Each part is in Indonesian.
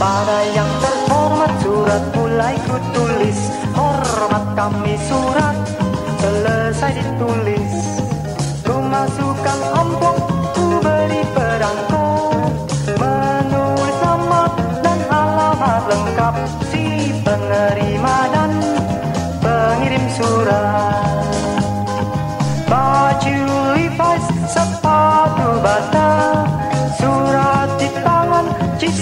Kepada yang terhormat surat mulai ku tulis Hormat kami surat selesai ditulis. Ku masukkan amplop ku beri perangko Menulis nama dan alamat lengkap Si penerima dan pengirim surat. Baju Levi's sepatu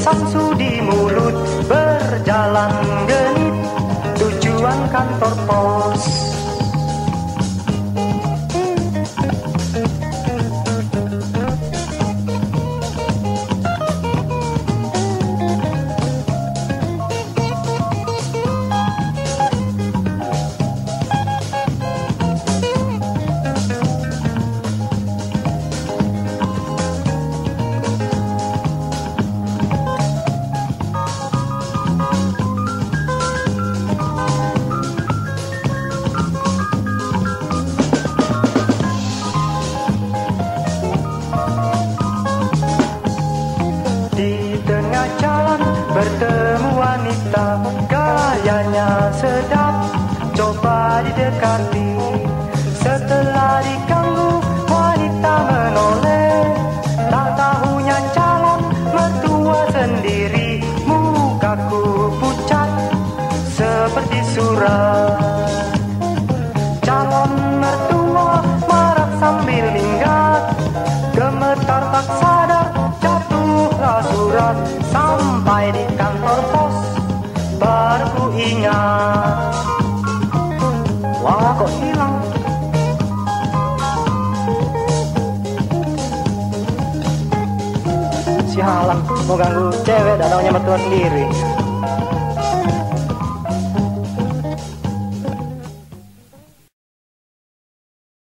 Cisamsu di mulut Berjalan genit Tujuan kantor pos Di tengah jalan bertemu wanita Gayanya sedap. Coba didekati Di kantor pos baru ku ingat. Wah kok hilang. Sialan mau ganggu cewek dan taunya mertua sendiri